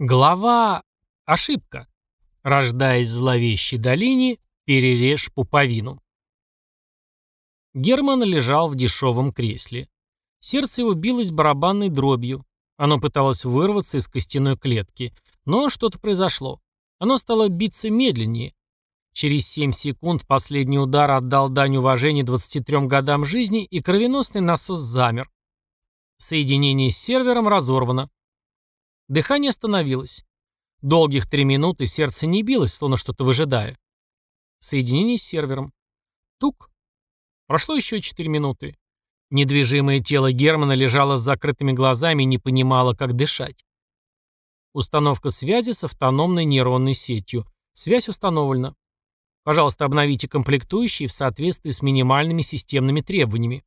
Глава «Ошибка». Рождаясь в зловещей долине, перережь пуповину. Герман лежал в дешевом кресле. Сердце его билось барабанной дробью. Оно пыталось вырваться из костяной клетки. Но что-то произошло. Оно стало биться медленнее. Через 7 секунд последний удар отдал дань уважения 23 годам жизни, и кровеносный насос замер. Соединение с сервером разорвано. Дыхание остановилось. Долгих три минуты сердце не билось, словно что-то выжидая. Соединение с сервером. Тук. Прошло еще четыре минуты. Недвижимое тело Германа лежало с закрытыми глазами и не понимало, как дышать. Установка связи с автономной нейронной сетью. Связь установлена. Пожалуйста, обновите комплектующие в соответствии с минимальными системными требованиями.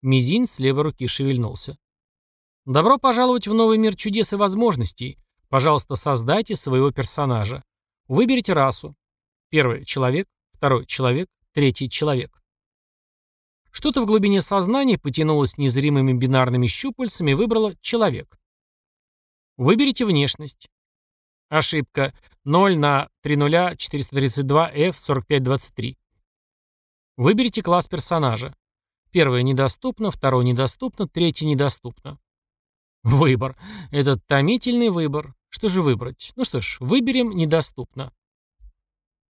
Мизинец с левой руки шевельнулся. Добро пожаловать в новый мир чудес и возможностей. Пожалуйста, создайте своего персонажа. Выберите расу. Первый – человек, второй – человек, третий – человек. Что-то в глубине сознания потянулось незримыми бинарными щупальцами и выбрало «человек». Выберите внешность. Ошибка 0 на 300432F4523. Выберите класс персонажа. Первое недоступно, второе недоступно, третье недоступно. Выбор. Этот томительный выбор. Что же выбрать? Ну что ж, выберем недоступно.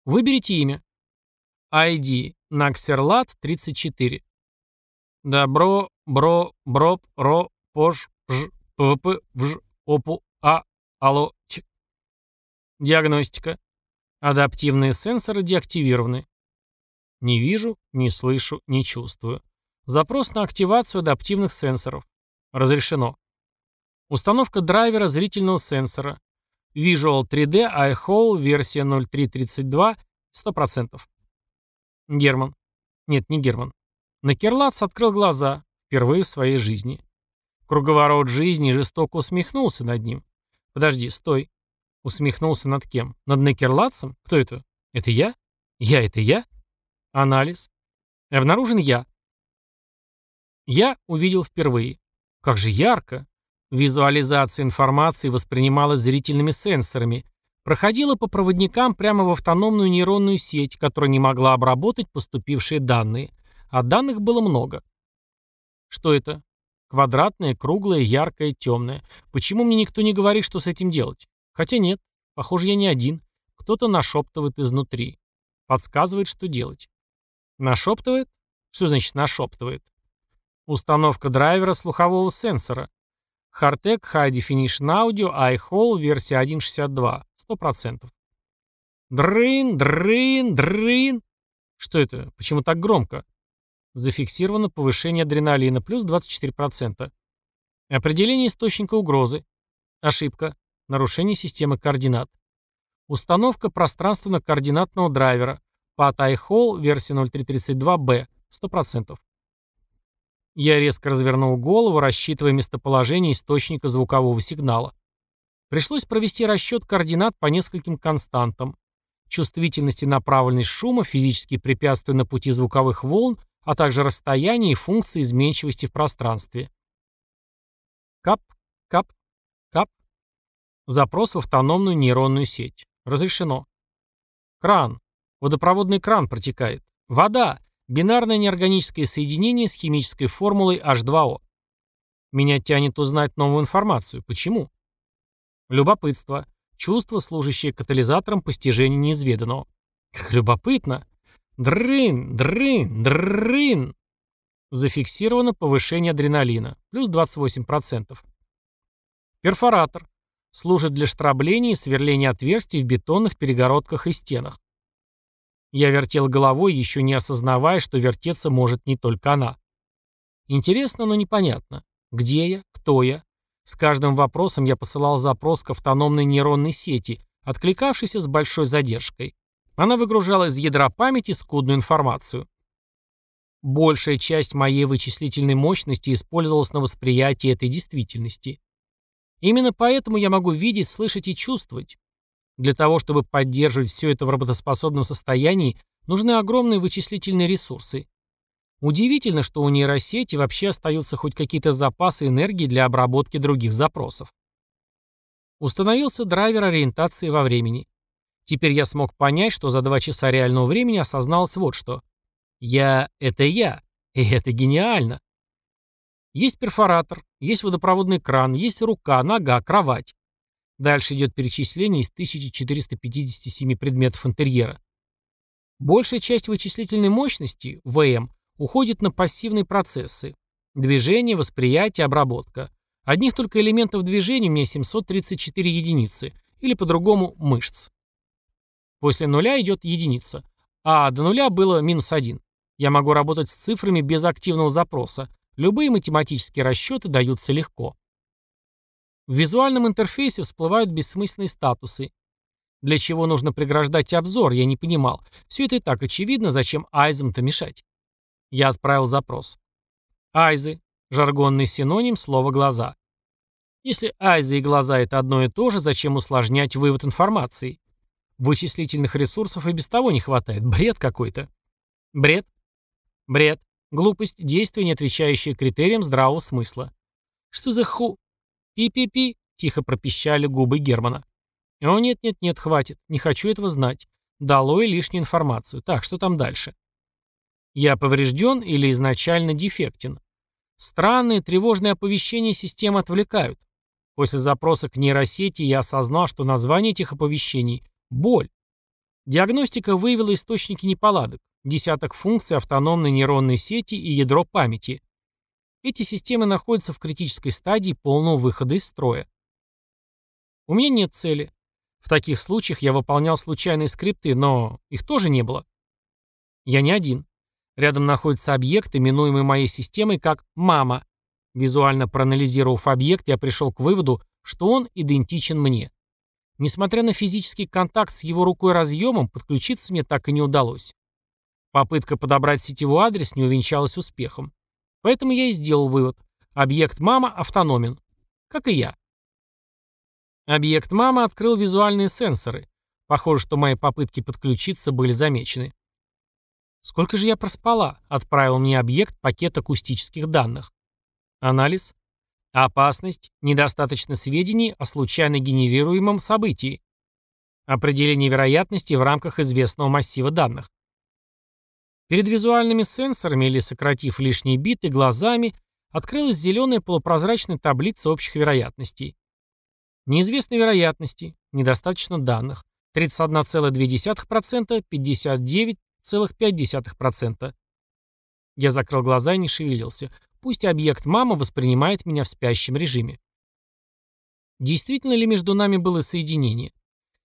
Выберите имя. ID Наксерлат 34. Добро, бро, броп, ро, пош, ж, пвп, вж, опу, а, алло, т. Диагностика. Адаптивные сенсоры деактивированы. Не вижу, не слышу, не чувствую. Запрос на активацию адаптивных сенсоров. Разрешено. Установка драйвера зрительного сенсора. Visual 3D iHole версия 0332 100%. Герман. Нет, не Герман. Накерлац открыл глаза. Впервые в своей жизни. Круговорот жизни жестоко усмехнулся над ним. Подожди, стой. Усмехнулся над кем? Над Накерлацем? Кто это? Это я? Я это я? Анализ. Обнаружен я. Я увидел впервые. Как же ярко. Визуализация информации воспринималась зрительными сенсорами, проходила по проводникам прямо в автономную нейронную сеть, которая не могла обработать поступившие данные, а данных было много. Что это? Квадратное, круглое, яркое, темное. Почему мне никто не говорит, что с этим делать? Хотя нет, похоже, я не один. Кто-то нашептывает изнутри. Подсказывает, что делать. Нашептывает? Что значит нашептывает? Установка драйвера слухового сенсора. Hardtech High Definition Audio iHall версия 1.62. 100%. Дрын, дрын, дрын. Что это? Почему так громко? Зафиксировано повышение адреналина плюс 24%. Определение источника угрозы. Ошибка. Нарушение системы координат. Установка пространственно-координатного драйвера. PAT iHall версия 0332B. 100%. Я резко развернул голову, рассчитывая местоположение источника звукового сигнала. Пришлось провести расчет координат по нескольким константам. Чувствительность и направленность шума, физические препятствия на пути звуковых волн, а также расстояние и функции изменчивости в пространстве. Кап, кап, кап. Запрос в автономную нейронную сеть. Разрешено. Кран. Водопроводный кран протекает. Вода. Бинарное неорганическое соединение с химической формулой H2O. Меня тянет узнать новую информацию. Почему? Любопытство. Чувство, служащее катализатором постижения неизведанного. Как любопытно. Дрын, дрын, дрын. Зафиксировано повышение адреналина. Плюс 28%. Перфоратор. Служит для штрабления и сверления отверстий в бетонных перегородках и стенах. Я вертел головой, еще не осознавая, что вертеться может не только она. Интересно, но непонятно. Где я? Кто я? С каждым вопросом я посылал запрос к автономной нейронной сети, откликавшейся с большой задержкой. Она выгружала из ядра памяти скудную информацию. Большая часть моей вычислительной мощности использовалась на восприятии этой действительности. Именно поэтому я могу видеть, слышать и чувствовать. Для того, чтобы поддерживать все это в работоспособном состоянии, нужны огромные вычислительные ресурсы. Удивительно, что у нейросети вообще остаются хоть какие-то запасы энергии для обработки других запросов. Установился драйвер ориентации во времени. Теперь я смог понять, что за два часа реального времени осозналось вот что. Я — это я. И это гениально. Есть перфоратор, есть водопроводный кран, есть рука, нога, кровать. Дальше идет перечисление из 1457 предметов интерьера. Большая часть вычислительной мощности, ВМ, уходит на пассивные процессы. Движение, восприятие, обработка. Одних только элементов движения у меня 734 единицы, или по-другому мышц. После нуля идет единица, а до нуля было минус один. Я могу работать с цифрами без активного запроса. Любые математические расчеты даются легко. В визуальном интерфейсе всплывают бессмысленные статусы. Для чего нужно преграждать обзор, я не понимал. Все это и так очевидно, зачем айзам-то мешать. Я отправил запрос. Айзы. Жаргонный синоним слова «глаза». Если айзы и глаза это одно и то же, зачем усложнять вывод информации? Вычислительных ресурсов и без того не хватает. Бред какой-то. Бред. Бред. Глупость, действие, не отвечающее критериям здравого смысла. Что за ху... «Пи-пи-пи», — тихо пропищали губы Германа. «О, нет-нет-нет, хватит. Не хочу этого знать. Долой лишнюю информацию. Так, что там дальше?» Я поврежден или изначально дефектен. Странные тревожные оповещения системы отвлекают. После запроса к нейросети я осознал, что название этих оповещений – боль. Диагностика выявила источники неполадок, десяток функций автономной нейронной сети и ядро памяти. Эти системы находятся в критической стадии полного выхода из строя. У меня нет цели. В таких случаях я выполнял случайные скрипты, но их тоже не было. Я не один. Рядом находится объект, именуемый моей системой как «мама». Визуально проанализировав объект, я пришел к выводу, что он идентичен мне. Несмотря на физический контакт с его рукой-разъемом, подключиться мне так и не удалось. Попытка подобрать сетевой адрес не увенчалась успехом. Поэтому я и сделал вывод. Объект мама автономен. Как и я. Объект мама открыл визуальные сенсоры. Похоже, что мои попытки подключиться были замечены. Сколько же я проспала? Отправил мне объект пакет акустических данных. Анализ. Опасность. Недостаточно сведений о случайно генерируемом событии. Определение вероятности в рамках известного массива данных. Перед визуальными сенсорами или сократив лишние биты глазами открылась зеленая полупрозрачная таблица общих вероятностей. Неизвестные вероятности, недостаточно данных. 31,2%, 59, 0,5%. Я закрыл глаза и не шевелился. Пусть объект мама воспринимает меня в спящем режиме. Действительно ли между нами было соединение?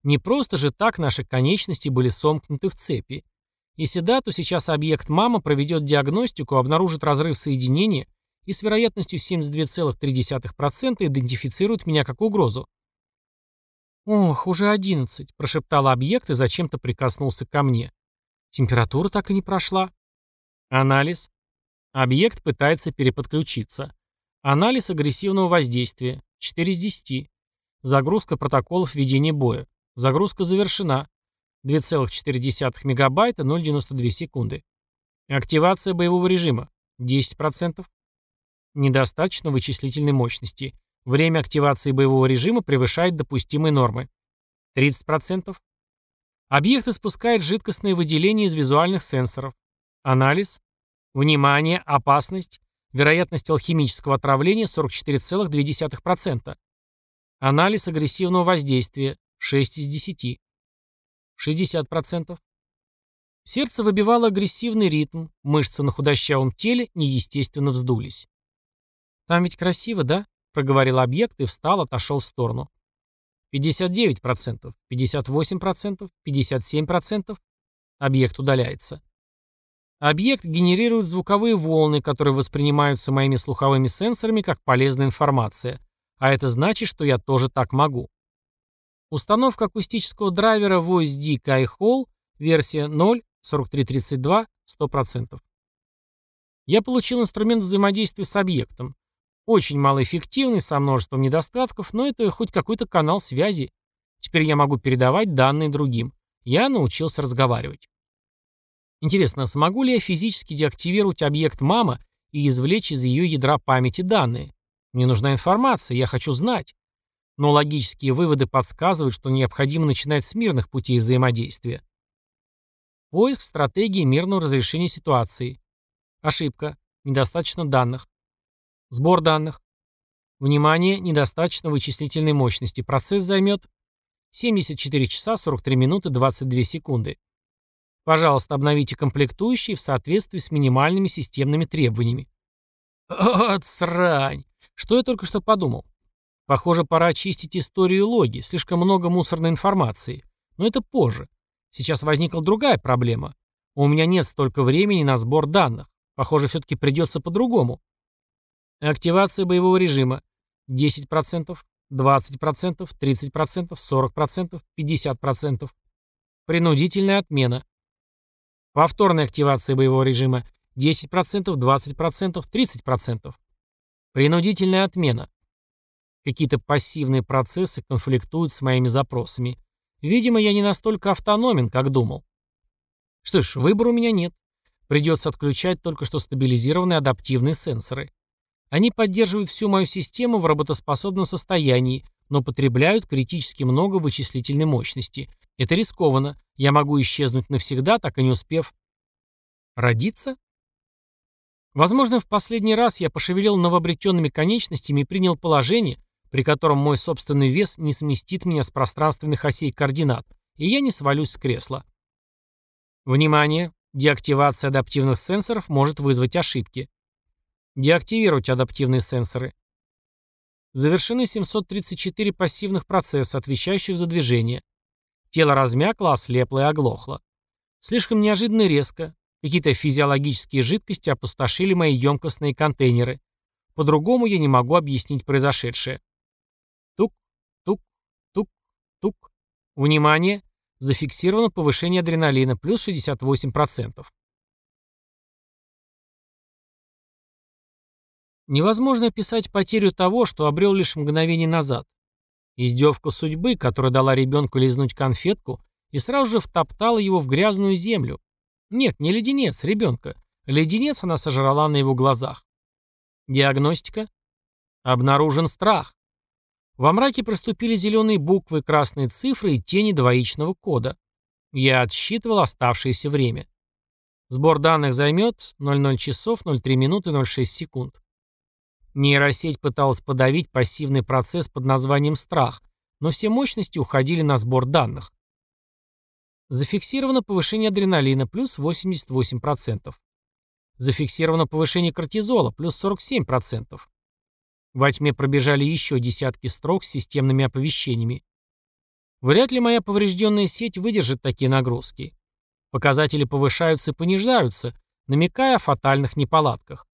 Не просто же так наши конечности были сомкнуты в цепи. Если да, то сейчас объект мама проведет диагностику, обнаружит разрыв соединения и с вероятностью 72,3% идентифицирует меня как угрозу. «Ох, уже одиннадцать», – прошептал объект и зачем-то прикоснулся ко мне. Температура так и не прошла. Анализ. Объект пытается переподключиться. Анализ агрессивного воздействия. 4 из 10. Загрузка протоколов ведения боя. Загрузка завершена. 2,4 мегабайта 0,92 секунды. Активация боевого режима. 10%. Недостаточно вычислительной мощности. Время активации боевого режима превышает допустимые нормы. 30%. Объект испускает жидкостное выделение из визуальных сенсоров. Анализ. Внимание, опасность. Вероятность алхимического отравления 44,2%. Анализ агрессивного воздействия 6 из 10. 60%. Сердце выбивало агрессивный ритм, мышцы на худощавом теле неестественно вздулись. «Там ведь красиво, да?» — проговорил объект и встал, отошел в сторону. 59%, 58%, 57%. Объект удаляется. Объект генерирует звуковые волны, которые воспринимаются моими слуховыми сенсорами как полезная информация. А это значит, что я тоже так могу. Установка акустического драйвера Voice D Kai Hall, версия 0, 4332, 100%. Я получил инструмент взаимодействия с объектом. Очень малоэффективный, со множеством недостатков, но это хоть какой-то канал связи. Теперь я могу передавать данные другим. Я научился разговаривать. Интересно, смогу ли я физически деактивировать объект мама и извлечь из ее ядра памяти данные? Мне нужна информация, я хочу знать. Но логические выводы подсказывают, что необходимо начинать с мирных путей взаимодействия. Поиск стратегии мирного разрешения ситуации. Ошибка. Недостаточно данных. Сбор данных. Внимание, недостаточно вычислительной мощности. Процесс займет 74 часа 43 минуты 22 секунды. Пожалуйста, обновите комплектующие в соответствии с минимальными системными требованиями. От срань! Что я только что подумал? Похоже, пора очистить историю и логи, слишком много мусорной информации. Но это позже. Сейчас возникла другая проблема. У меня нет столько времени на сбор данных. Похоже, все-таки придется по-другому. Активация боевого режима. 10%, 20%, 30%, 40%, 50%. Принудительная отмена. Повторная активация боевого режима 10%, 20%, 30%. Принудительная отмена. Какие-то пассивные процессы конфликтуют с моими запросами. Видимо, я не настолько автономен, как думал. Что ж, выбора у меня нет. Придется отключать только что стабилизированные адаптивные сенсоры. Они поддерживают всю мою систему в работоспособном состоянии, но потребляют критически много вычислительной мощности. Это рискованно. Я могу исчезнуть навсегда, так и не успев... Родиться? Возможно, в последний раз я пошевелил новообретенными конечностями и принял положение, при котором мой собственный вес не сместит меня с пространственных осей координат, и я не свалюсь с кресла. Внимание! Деактивация адаптивных сенсоров может вызвать ошибки. Деактивировать адаптивные сенсоры. Завершены 734 пассивных процесса, отвечающих за движение. Тело размякло, ослепло и оглохло. Слишком неожиданно резко. Какие-то физиологические жидкости опустошили мои емкостные контейнеры. По-другому я не могу объяснить произошедшее. Тук. Внимание! Зафиксировано повышение адреналина, плюс 68%. Невозможно описать потерю того, что обрел лишь мгновение назад. Издевка судьбы, которая дала ребенку лизнуть конфетку и сразу же втоптала его в грязную землю. Нет, не леденец, ребенка. Леденец она сожрала на его глазах. Диагностика. Обнаружен страх. Во мраке проступили зеленые буквы, красные цифры и тени двоичного кода. Я отсчитывал оставшееся время. Сбор данных займет 00 часов 03 минуты 06 секунд. Нейросеть пыталась подавить пассивный процесс под названием страх, но все мощности уходили на сбор данных. Зафиксировано повышение адреналина плюс 88%. Зафиксировано повышение кортизола плюс 47%. Во тьме пробежали еще десятки строк с системными оповещениями. Вряд ли моя поврежденная сеть выдержит такие нагрузки. Показатели повышаются и понижаются, намекая о фатальных неполадках.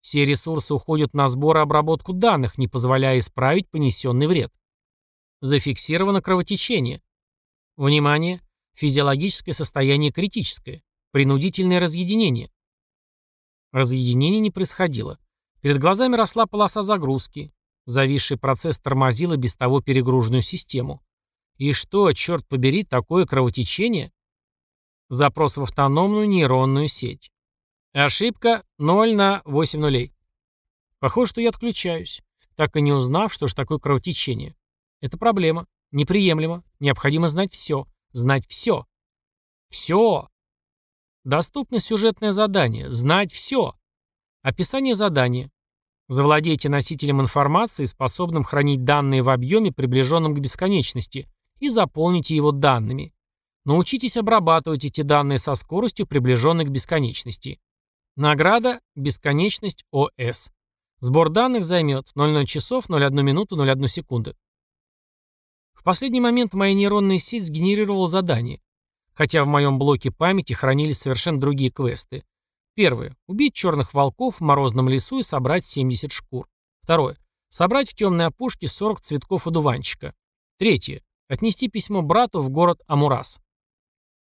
Все ресурсы уходят на сбор и обработку данных, не позволяя исправить понесенный вред. Зафиксировано кровотечение. Внимание! Физиологическое состояние критическое. Принудительное разъединение. Разъединение не происходило. Перед глазами росла полоса загрузки. Зависший процесс тормозил и без того перегруженную систему. И что, черт побери, такое кровотечение? Запрос в автономную нейронную сеть. Ошибка 0 на 8 нулей. Похоже, что я отключаюсь, так и не узнав, что же такое кровотечение. Это проблема. Неприемлемо. Необходимо знать все. Знать все. Все. Доступно сюжетное задание. Знать все. Описание задания. Завладейте носителем информации, способным хранить данные в объеме, приближенном к бесконечности, и заполните его данными. Научитесь обрабатывать эти данные со скоростью, приближенной к бесконечности. Награда «Бесконечность ОС». Сбор данных займет 00 часов 01 минуту 01 секунды. В последний момент моя нейронная сеть сгенерировала задание. Хотя в моем блоке памяти хранились совершенно другие квесты. Первое. Убить черных волков в морозном лесу и собрать 70 шкур. Второе. Собрать в темной опушке 40 цветков одуванчика. Третье. Отнести письмо брату в город Амурас.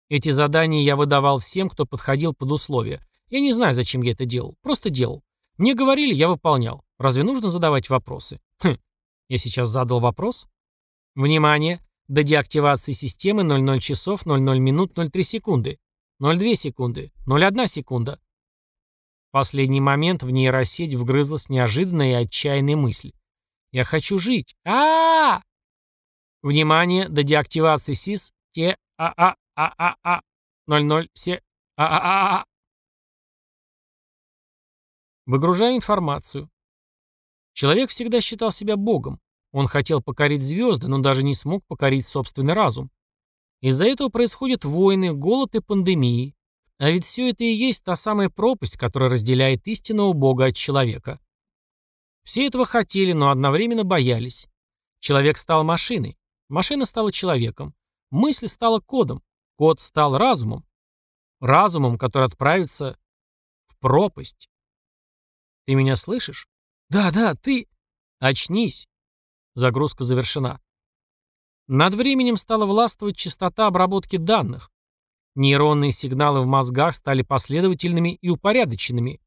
Эти задания я выдавал всем, кто подходил под условия, я не знаю, зачем я это делал. Просто делал. Мне говорили, я выполнял. Разве нужно задавать вопросы? Хм. Я сейчас задал вопрос? Внимание! До деактивации системы 00 часов 00 минут 03 секунды. 02 секунды. 01 секунда. Последний момент в нейросеть вгрызлась неожиданная и отчаянная мысль. Я хочу жить. а а, Внимание, до деактивации СИС Те а а а а а 00 се а а а а Выгружаю информацию. Человек всегда считал себя богом. Он хотел покорить звезды, но даже не смог покорить собственный разум. Из-за этого происходят войны, голод и пандемии. А ведь все это и есть та самая пропасть, которая разделяет истинного бога от человека. Все этого хотели, но одновременно боялись. Человек стал машиной. Машина стала человеком. Мысль стала кодом. Код стал разумом. Разумом, который отправится в пропасть. Ты меня слышишь? Да, да, ты... Очнись. Загрузка завершена. Над временем стала властвовать частота обработки данных. Нейронные сигналы в мозгах стали последовательными и упорядоченными.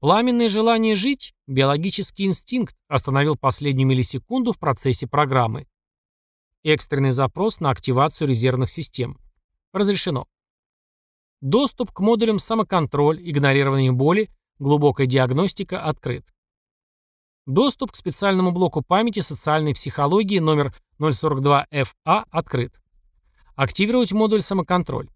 Пламенное желание жить, биологический инстинкт, остановил последнюю миллисекунду в процессе программы. Экстренный запрос на активацию резервных систем. Разрешено. Доступ к модулям самоконтроль, игнорирование боли, глубокая диагностика открыт. Доступ к специальному блоку памяти социальной психологии номер 042FA открыт. Активировать модуль самоконтроль.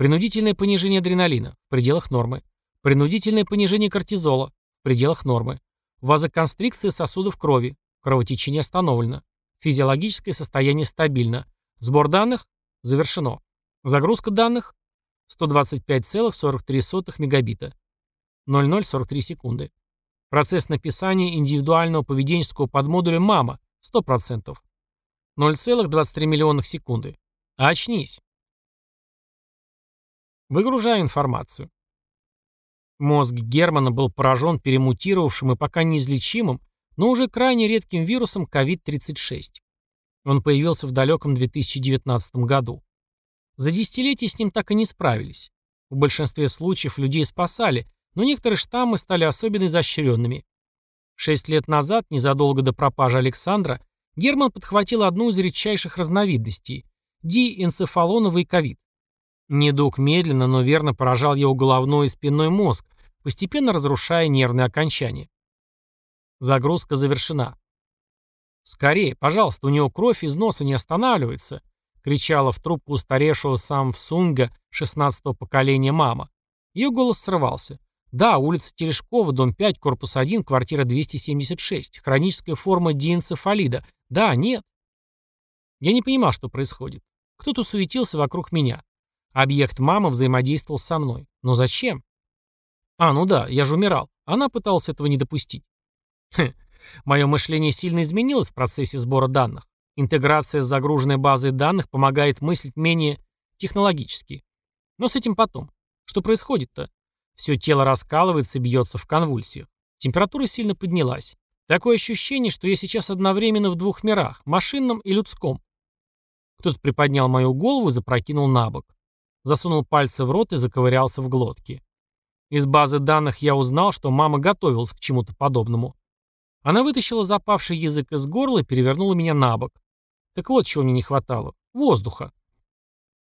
Принудительное понижение адреналина в пределах нормы. Принудительное понижение кортизола в пределах нормы. Вазоконстрикция сосудов крови. Кровотечение остановлено. Физиологическое состояние стабильно. Сбор данных завершено. Загрузка данных 125,43 мегабита. 0043 секунды. Процесс написания индивидуального поведенческого подмодуля «Мама» 100%. 0,23 миллионных секунды. А очнись. Выгружаю информацию. Мозг Германа был поражен перемутировавшим и пока неизлечимым но уже крайне редким вирусом COVID-36. Он появился в далеком 2019 году. За десятилетия с ним так и не справились. В большинстве случаев людей спасали, но некоторые штаммы стали особенно изощренными. Шесть лет назад, незадолго до пропажи Александра, Герман подхватил одну из редчайших разновидностей – диэнцефалоновый ковид. Недуг медленно, но верно поражал его головной и спинной мозг, постепенно разрушая нервные окончания. Загрузка завершена. «Скорее, пожалуйста, у него кровь из носа не останавливается», кричала в трубку устаревшего Самсунга 16-го поколения мама. Ее голос срывался. «Да, улица Терешкова, дом 5, корпус 1, квартира 276. Хроническая форма диэнцефалида. Да, нет». Я не понимал, что происходит. Кто-то суетился вокруг меня. Объект мама взаимодействовал со мной. Но зачем? А, ну да, я же умирал. Она пыталась этого не допустить. Хм, мое мышление сильно изменилось в процессе сбора данных. Интеграция с загруженной базой данных помогает мыслить менее технологически. Но с этим потом. Что происходит-то? Все тело раскалывается и бьется в конвульсиях. Температура сильно поднялась. Такое ощущение, что я сейчас одновременно в двух мирах, машинном и людском. Кто-то приподнял мою голову и запрокинул на бок. Засунул пальцы в рот и заковырялся в глотке. Из базы данных я узнал, что мама готовилась к чему-то подобному. Она вытащила запавший язык из горла и перевернула меня на бок. Так вот, чего мне не хватало. Воздуха.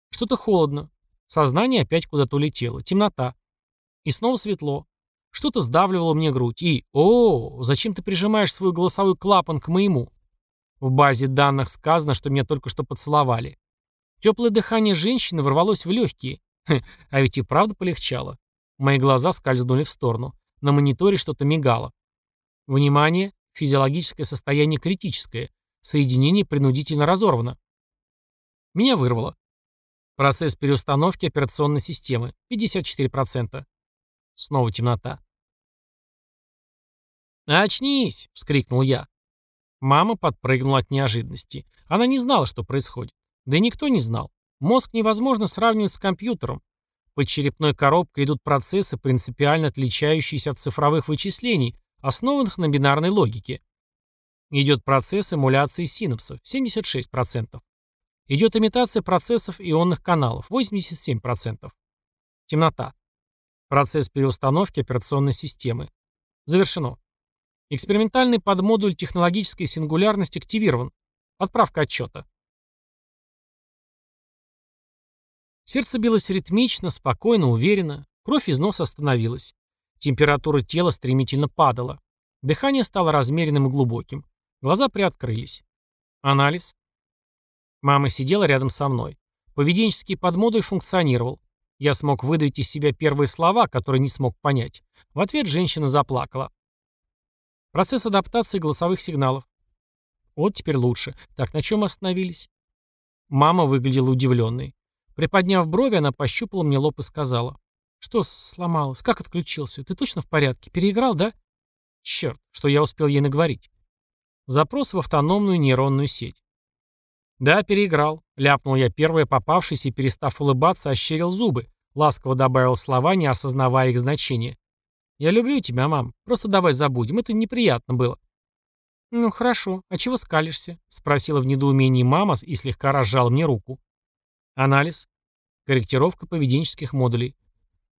Что-то холодно. Сознание опять куда-то улетело. Темнота. И снова светло. Что-то сдавливало мне грудь. И, о, зачем ты прижимаешь свой голосовой клапан к моему? В базе данных сказано, что меня только что поцеловали. Теплое дыхание женщины ворвалось в легкие. Хм, а ведь и правда полегчало. Мои глаза скользнули в сторону. На мониторе что-то мигало. Внимание, физиологическое состояние критическое. Соединение принудительно разорвано. Меня вырвало. Процесс переустановки операционной системы. 54%. Снова темнота. «Очнись!» — вскрикнул я. Мама подпрыгнула от неожиданности. Она не знала, что происходит. Да и никто не знал. Мозг невозможно сравнивать с компьютером. Под черепной коробкой идут процессы, принципиально отличающиеся от цифровых вычислений, основанных на бинарной логике. Идет процесс эмуляции синапсов 76%. Идет имитация процессов ионных каналов 87%. Темнота. Процесс переустановки операционной системы. Завершено. Экспериментальный подмодуль технологической сингулярности активирован. Отправка отчета. Сердце билось ритмично, спокойно, уверенно. Кровь из носа остановилась. Температура тела стремительно падала. Дыхание стало размеренным и глубоким. Глаза приоткрылись. Анализ. Мама сидела рядом со мной. Поведенческий подмодуль функционировал. Я смог выдавить из себя первые слова, которые не смог понять. В ответ женщина заплакала. Процесс адаптации голосовых сигналов. Вот теперь лучше. Так, на чем остановились? Мама выглядела удивленной. Приподняв брови, она пощупала мне лоб и сказала. «Что сломалось? Как отключился? Ты точно в порядке? Переиграл, да?» Черт, что я успел ей наговорить. Запрос в автономную нейронную сеть. «Да, переиграл», — ляпнул я первое попавшись и, перестав улыбаться, ощерил зубы, ласково добавил слова, не осознавая их значения. «Я люблю тебя, мам. Просто давай забудем. Это неприятно было». «Ну, хорошо. А чего скалишься?» — спросила в недоумении мама и слегка разжала мне руку. «Анализ. Корректировка поведенческих модулей.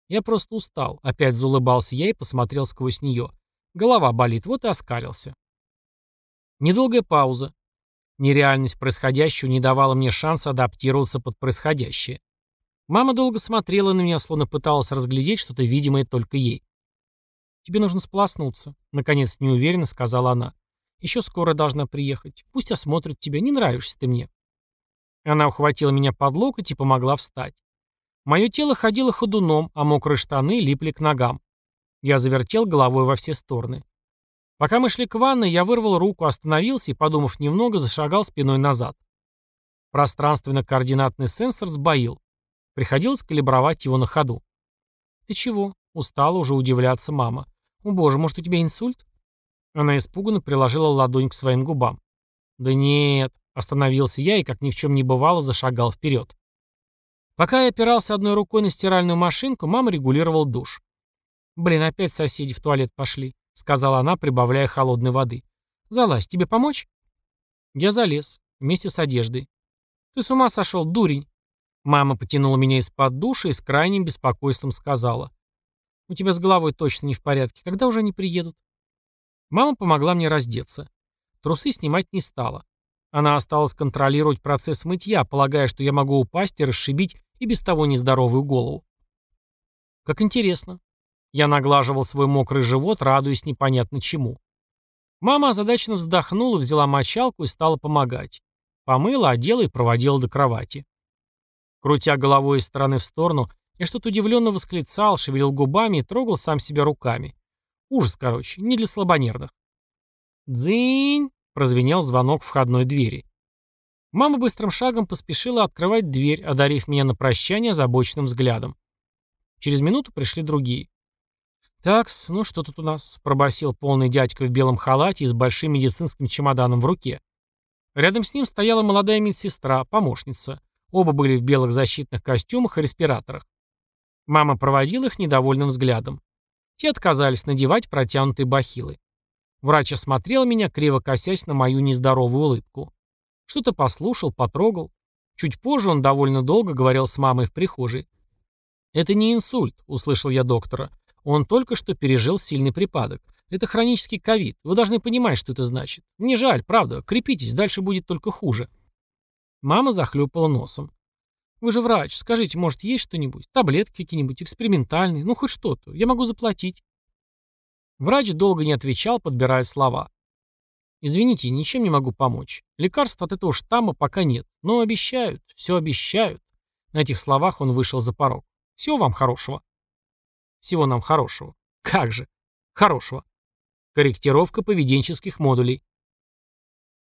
Я просто устал. Опять заулыбался я и посмотрел сквозь нее. Голова болит, вот и оскалился. Недолгая пауза. Нереальность происходящего не давала мне шанса адаптироваться под происходящее. Мама долго смотрела на меня, словно пыталась разглядеть что-то видимое только ей. «Тебе нужно сполоснуться», — наконец неуверенно сказала она. Еще скоро должна приехать. Пусть осмотрят тебя. Не нравишься ты мне». Она ухватила меня под локоть и помогла встать. Мое тело ходило ходуном, а мокрые штаны липли к ногам. Я завертел головой во все стороны. Пока мы шли к ванной, я вырвал руку, остановился и, подумав немного, зашагал спиной назад. Пространственно-координатный сенсор сбоил. Приходилось калибровать его на ходу. «Ты чего?» — устала уже удивляться мама. «О боже, может, у тебя инсульт?» Она испуганно приложила ладонь к своим губам. «Да нет», — остановился я и, как ни в чем не бывало, зашагал вперед. Пока я опирался одной рукой на стиральную машинку, мама регулировала душ. «Блин, опять соседи в туалет пошли», — сказала она, прибавляя холодной воды. «Залазь, тебе помочь?» Я залез, вместе с одеждой. «Ты с ума сошел, дурень!» Мама потянула меня из-под душа и с крайним беспокойством сказала. «У тебя с головой точно не в порядке. Когда уже они приедут?» Мама помогла мне раздеться. Трусы снимать не стала. Она осталась контролировать процесс мытья, полагая, что я могу упасть и расшибить и без того нездоровую голову. Как интересно. Я наглаживал свой мокрый живот, радуясь непонятно чему. Мама озадаченно вздохнула, взяла мочалку и стала помогать. Помыла, одела и проводила до кровати. Крутя головой из стороны в сторону, я что-то удивленно восклицал, шевелил губами и трогал сам себя руками. Ужас, короче, не для слабонервных. «Дзынь!» — прозвенел звонок входной двери. Мама быстрым шагом поспешила открывать дверь, одарив меня на прощание озабоченным взглядом. Через минуту пришли другие. «Такс, ну что тут у нас?» — пробасил полный дядька в белом халате и с большим медицинским чемоданом в руке. Рядом с ним стояла молодая медсестра, помощница. Оба были в белых защитных костюмах и респираторах. Мама проводила их недовольным взглядом. Те отказались надевать протянутые бахилы. Врач осмотрел меня, криво косясь на мою нездоровую улыбку. Что-то послушал, потрогал. Чуть позже он довольно долго говорил с мамой в прихожей. «Это не инсульт», — услышал я доктора. «Он только что пережил сильный припадок. Это хронический ковид. Вы должны понимать, что это значит. Мне жаль, правда. Крепитесь, дальше будет только хуже». Мама захлюпала носом. Вы же врач. Скажите, может, есть что-нибудь? Таблетки какие-нибудь, экспериментальные? Ну, хоть что-то. Я могу заплатить. Врач долго не отвечал, подбирая слова. Извините, ничем не могу помочь. Лекарств от этого штамма пока нет. Но обещают, все обещают. На этих словах он вышел за порог. Всего вам хорошего. Всего нам хорошего. Как же? Хорошего. Корректировка поведенческих модулей.